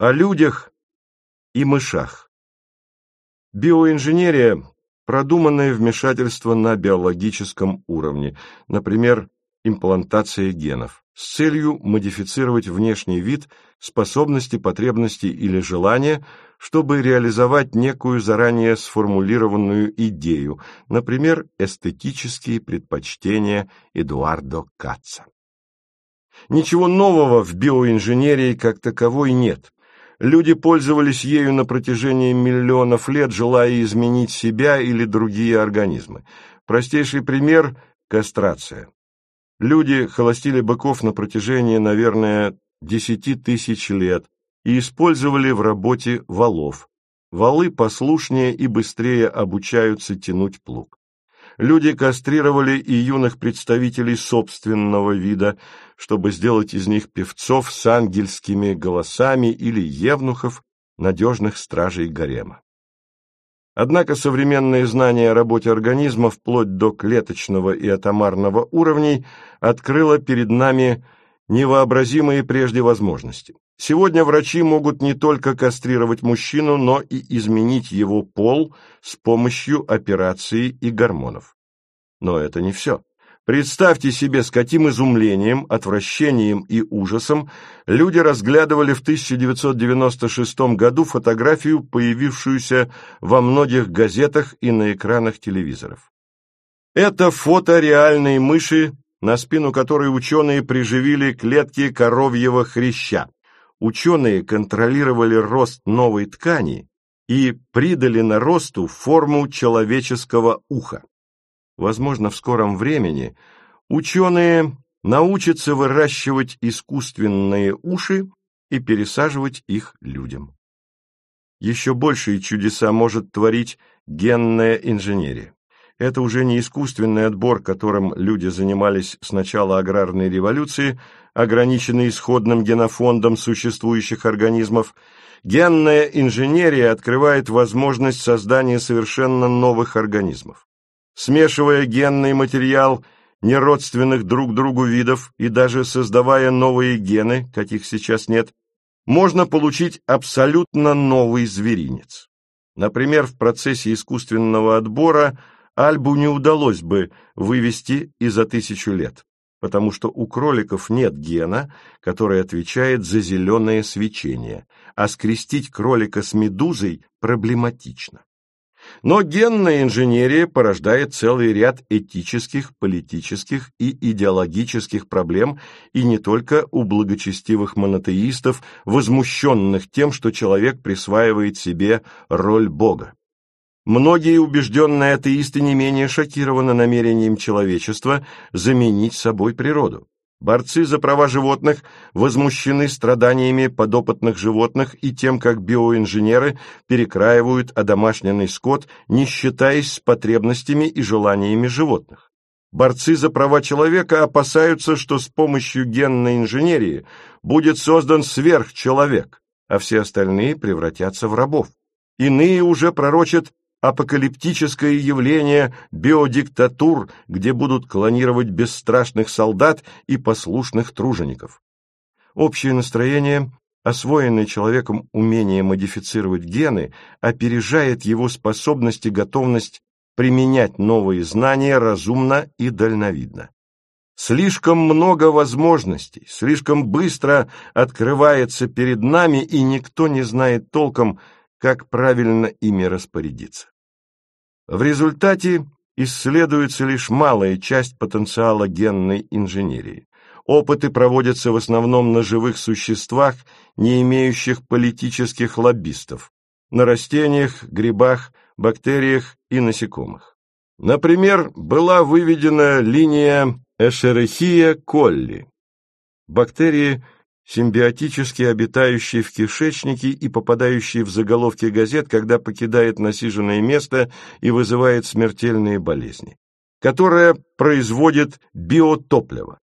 О людях и мышах. Биоинженерия – продуманное вмешательство на биологическом уровне, например, имплантация генов, с целью модифицировать внешний вид, способности, потребности или желания, чтобы реализовать некую заранее сформулированную идею, например, эстетические предпочтения Эдуардо Каца. Ничего нового в биоинженерии как таковой нет. Люди пользовались ею на протяжении миллионов лет, желая изменить себя или другие организмы. Простейший пример – кастрация. Люди холостили быков на протяжении, наверное, десяти тысяч лет и использовали в работе валов. Валы послушнее и быстрее обучаются тянуть плуг. Люди кастрировали и юных представителей собственного вида, чтобы сделать из них певцов с ангельскими голосами или евнухов, надежных стражей гарема. Однако современные знания о работе организма вплоть до клеточного и атомарного уровней открыло перед нами невообразимые прежде возможности. Сегодня врачи могут не только кастрировать мужчину, но и изменить его пол с помощью операции и гормонов. Но это не все. Представьте себе, с каким изумлением, отвращением и ужасом люди разглядывали в 1996 году фотографию, появившуюся во многих газетах и на экранах телевизоров. Это фото реальной мыши, на спину которой ученые приживили клетки коровьего хряща. Ученые контролировали рост новой ткани и придали наросту форму человеческого уха. Возможно, в скором времени ученые научатся выращивать искусственные уши и пересаживать их людям. Еще большие чудеса может творить генная инженерия. Это уже не искусственный отбор, которым люди занимались с начала аграрной революции, ограниченный исходным генофондом существующих организмов. Генная инженерия открывает возможность создания совершенно новых организмов смешивая генный материал неродственных друг другу видов и даже создавая новые гены, каких сейчас нет, можно получить абсолютно новый зверинец. Например, в процессе искусственного отбора Альбу не удалось бы вывести и за тысячу лет, потому что у кроликов нет гена, который отвечает за зеленое свечение, а скрестить кролика с медузой проблематично. Но генная инженерия порождает целый ряд этических, политических и идеологических проблем и не только у благочестивых монотеистов, возмущенных тем, что человек присваивает себе роль Бога. Многие убежденные атеисты не менее шокированы намерением человечества заменить собой природу. Борцы за права животных возмущены страданиями подопытных животных и тем, как биоинженеры перекраивают одомашненный скот, не считаясь с потребностями и желаниями животных. Борцы за права человека опасаются, что с помощью генной инженерии будет создан сверхчеловек, а все остальные превратятся в рабов. Иные уже пророчат апокалиптическое явление биодиктатур, где будут клонировать бесстрашных солдат и послушных тружеников. Общее настроение, освоенное человеком умение модифицировать гены, опережает его способность и готовность применять новые знания разумно и дальновидно. Слишком много возможностей, слишком быстро открывается перед нами, и никто не знает толком, как правильно ими распорядиться. В результате исследуется лишь малая часть потенциала генной инженерии. Опыты проводятся в основном на живых существах, не имеющих политических лоббистов, на растениях, грибах, бактериях и насекомых. Например, была выведена линия Эшерехия колли. Бактерии – симбиотически обитающий в кишечнике и попадающий в заголовки газет, когда покидает насиженное место и вызывает смертельные болезни, которая производит биотопливо.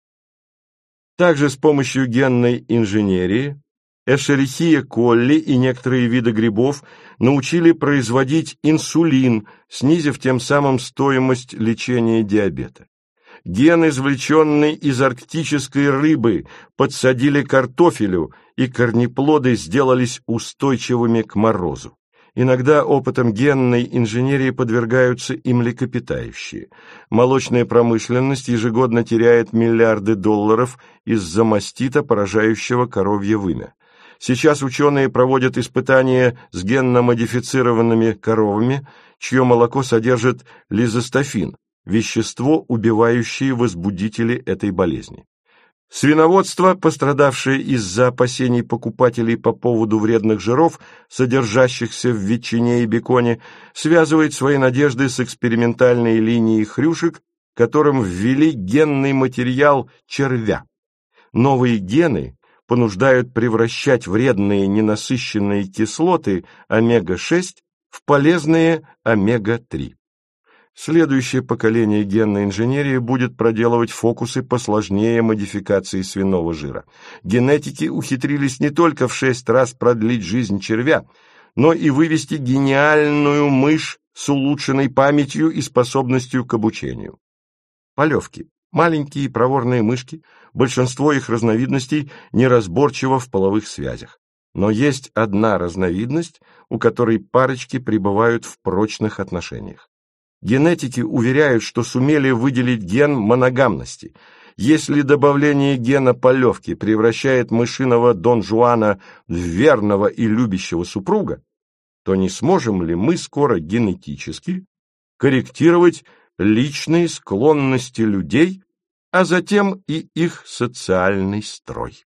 Также с помощью генной инженерии Эшерихия колли и некоторые виды грибов научили производить инсулин, снизив тем самым стоимость лечения диабета. Ген, извлеченный из арктической рыбы, подсадили картофелю, и корнеплоды сделались устойчивыми к морозу. Иногда опытом генной инженерии подвергаются и млекопитающие. Молочная промышленность ежегодно теряет миллиарды долларов из-за мастита, поражающего коровье вымя. Сейчас ученые проводят испытания с генно-модифицированными коровами, чье молоко содержит лизостофин, вещество, убивающее возбудители этой болезни. Свиноводство, пострадавшее из-за опасений покупателей по поводу вредных жиров, содержащихся в ветчине и беконе, связывает свои надежды с экспериментальной линией хрюшек, которым ввели генный материал червя. Новые гены понуждают превращать вредные ненасыщенные кислоты омега-6 в полезные омега-3. Следующее поколение генной инженерии будет проделывать фокусы посложнее модификации свиного жира. Генетики ухитрились не только в шесть раз продлить жизнь червя, но и вывести гениальную мышь с улучшенной памятью и способностью к обучению. Полевки. Маленькие проворные мышки, большинство их разновидностей неразборчиво в половых связях. Но есть одна разновидность, у которой парочки пребывают в прочных отношениях. Генетики уверяют, что сумели выделить ген моногамности. Если добавление гена полевки превращает мышиного Дон Жуана в верного и любящего супруга, то не сможем ли мы скоро генетически корректировать личные склонности людей, а затем и их социальный строй?